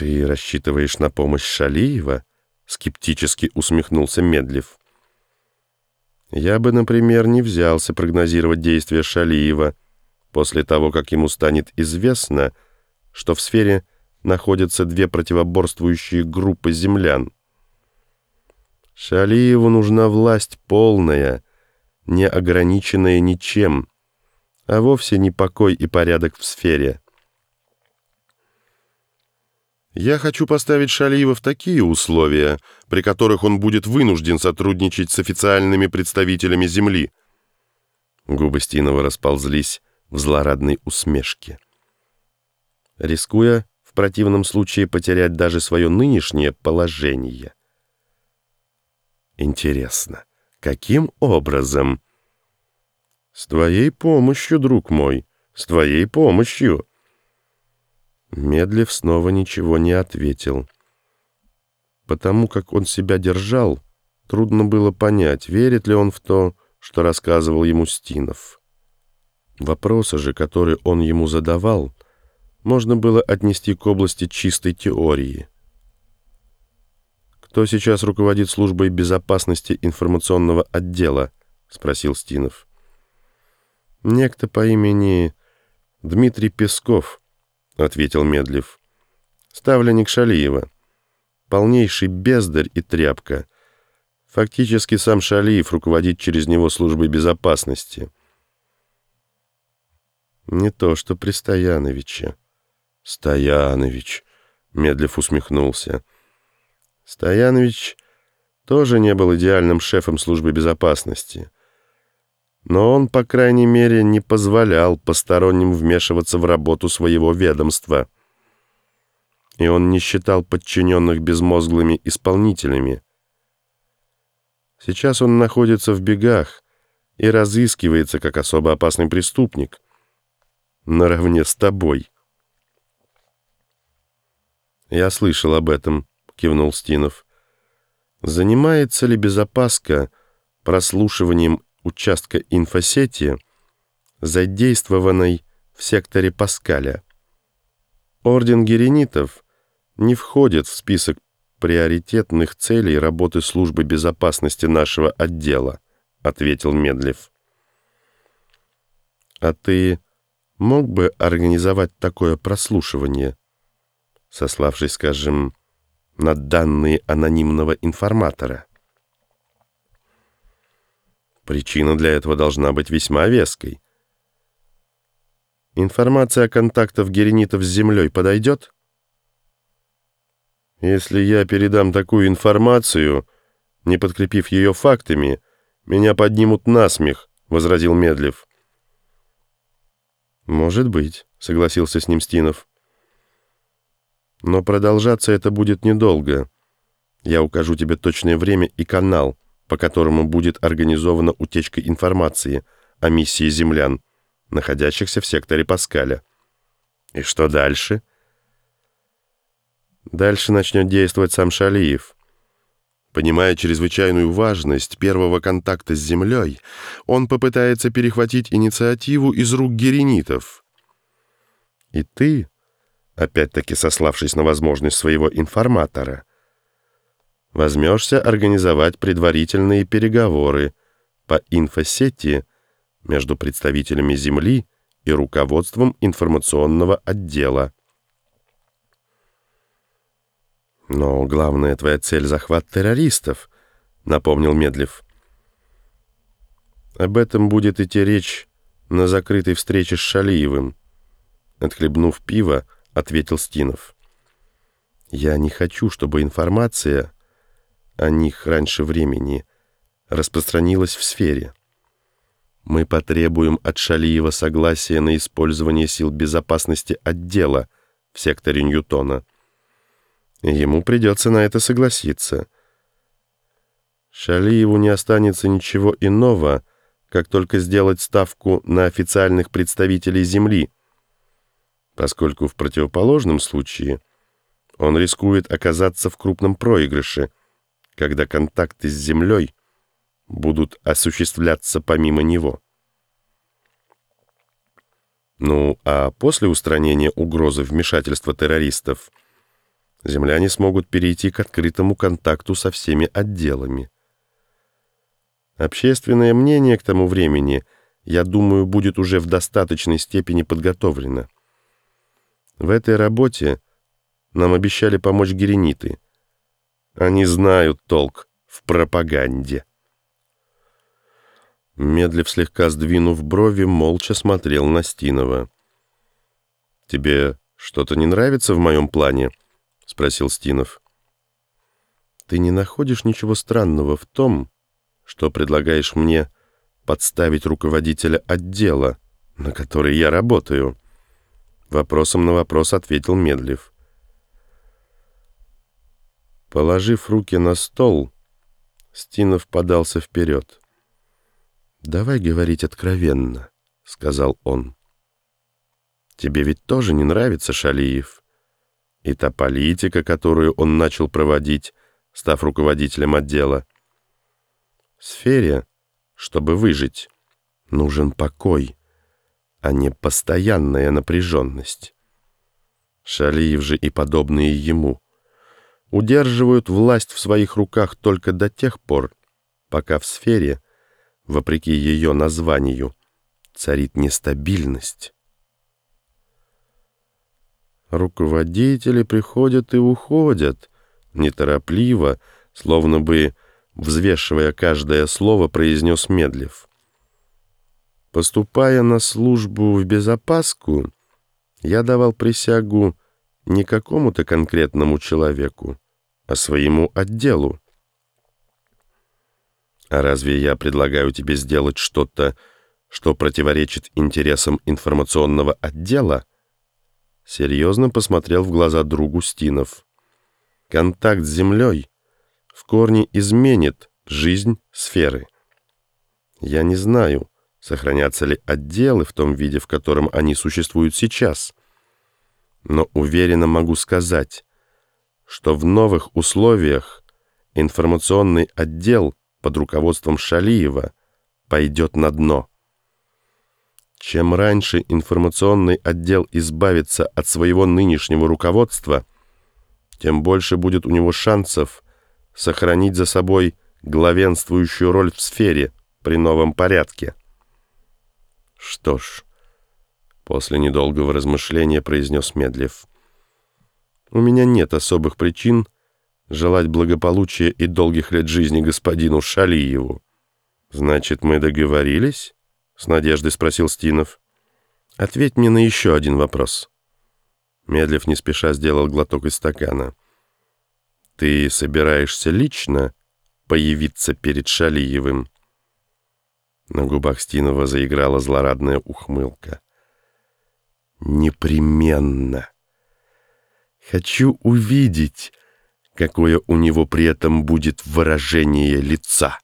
«Ты рассчитываешь на помощь Шалиева?» — скептически усмехнулся Медлев. «Я бы, например, не взялся прогнозировать действия Шалиева после того, как ему станет известно, что в сфере находятся две противоборствующие группы землян. Шалиеву нужна власть полная, не ограниченная ничем, а вовсе не покой и порядок в сфере. Я хочу поставить Шалиева в такие условия, при которых он будет вынужден сотрудничать с официальными представителями Земли. Губы Стинова расползлись в злорадной усмешке. Рискуя в противном случае потерять даже свое нынешнее положение. Интересно, каким образом? С твоей помощью, друг мой, с твоей помощью. Медлив снова ничего не ответил. Потому как он себя держал, трудно было понять, верит ли он в то, что рассказывал ему Стинов. Вопросы же, которые он ему задавал, можно было отнести к области чистой теории. «Кто сейчас руководит службой безопасности информационного отдела?» — спросил Стинов. «Некто по имени Дмитрий Песков», — ответил Медлев. «Ставленник Шалиева. Полнейший бездарь и тряпка. Фактически сам Шалиев руководит через него службой безопасности». «Не то, что при Стояновиче». «Стоянович», — Медлев усмехнулся. «Стоянович тоже не был идеальным шефом службы безопасности». Но он, по крайней мере, не позволял посторонним вмешиваться в работу своего ведомства. И он не считал подчиненных безмозглыми исполнителями. Сейчас он находится в бегах и разыскивается как особо опасный преступник. Наравне с тобой. «Я слышал об этом», — кивнул Стинов. «Занимается ли безопаска прослушиванием участка инфосети, задействованной в секторе Паскаля? Орден Геренитов не входит в список приоритетных целей работы службы безопасности нашего отдела», — ответил Медлев. «А ты мог бы организовать такое прослушивание?» сославшись, скажем, на данные анонимного информатора. Причина для этого должна быть весьма веской. Информация о контактах геренитов с Землей подойдет? Если я передам такую информацию, не подкрепив ее фактами, меня поднимут на смех, — возразил Медлев. «Может быть», — согласился с ним Стинов. Но продолжаться это будет недолго. Я укажу тебе точное время и канал, по которому будет организована утечка информации о миссии землян, находящихся в секторе Паскаля. И что дальше? Дальше начнет действовать сам Шалиев. Понимая чрезвычайную важность первого контакта с Землей, он попытается перехватить инициативу из рук геренитов. И ты опять-таки сославшись на возможность своего информатора. Возьмешься организовать предварительные переговоры по инфосети между представителями Земли и руководством информационного отдела. «Но главная твоя цель — захват террористов», — напомнил Медлев. «Об этом будет идти речь на закрытой встрече с Шалиевым». Отхлебнув пиво, — ответил Стинов. «Я не хочу, чтобы информация о них раньше времени распространилась в сфере. Мы потребуем от Шалиева согласия на использование сил безопасности отдела в секторе Ньютона. Ему придется на это согласиться. Шалиеву не останется ничего иного, как только сделать ставку на официальных представителей Земли — поскольку в противоположном случае он рискует оказаться в крупном проигрыше, когда контакты с Землей будут осуществляться помимо него. Ну, а после устранения угрозы вмешательства террористов земляне смогут перейти к открытому контакту со всеми отделами. Общественное мнение к тому времени, я думаю, будет уже в достаточной степени подготовлено. В этой работе нам обещали помочь герениты. Они знают толк в пропаганде. Медлив слегка сдвинув брови, молча смотрел на Стинова. «Тебе что-то не нравится в моем плане?» — спросил Стинов. «Ты не находишь ничего странного в том, что предлагаешь мне подставить руководителя отдела, на который я работаю?» Вопросом на вопрос ответил Медлив. Положив руки на стол, Стинов подался вперед. «Давай говорить откровенно», — сказал он. «Тебе ведь тоже не нравится Шалиев?» И та политика, которую он начал проводить, став руководителем отдела. В сфере, чтобы выжить, нужен покой, а не постоянная напряженность. Шалиев же и подобные ему удерживают власть в своих руках только до тех пор, пока в сфере, вопреки ее названию, царит нестабильность. Руководители приходят и уходят, неторопливо, словно бы, взвешивая каждое слово, произнес Медлев. Поступая на службу в безопаску, я давал присягу не какому-то конкретному человеку, а своему отделу. А разве я предлагаю тебе сделать что-то, что противоречит интересам информационного отдела? Серьезно посмотрел в глаза другу Стинов. Контакт с Землей в корне изменит жизнь сферы. Я не знаю, сохранятся ли отделы в том виде, в котором они существуют сейчас. Но уверенно могу сказать, что в новых условиях информационный отдел под руководством Шалиева пойдет на дно. Чем раньше информационный отдел избавится от своего нынешнего руководства, тем больше будет у него шансов сохранить за собой главенствующую роль в сфере при новом порядке. Что ж, после недолгого размышления произнес Медлев, у меня нет особых причин желать благополучия и долгих лет жизни господину Шалиеву. Значит, мы договорились? С надеждой спросил Стинов. «Ответь мне на еще один вопрос». Медлев не спеша сделал глоток из стакана. «Ты собираешься лично появиться перед Шалиевым?» На губах Стинова заиграла злорадная ухмылка. «Непременно. Хочу увидеть, какое у него при этом будет выражение лица».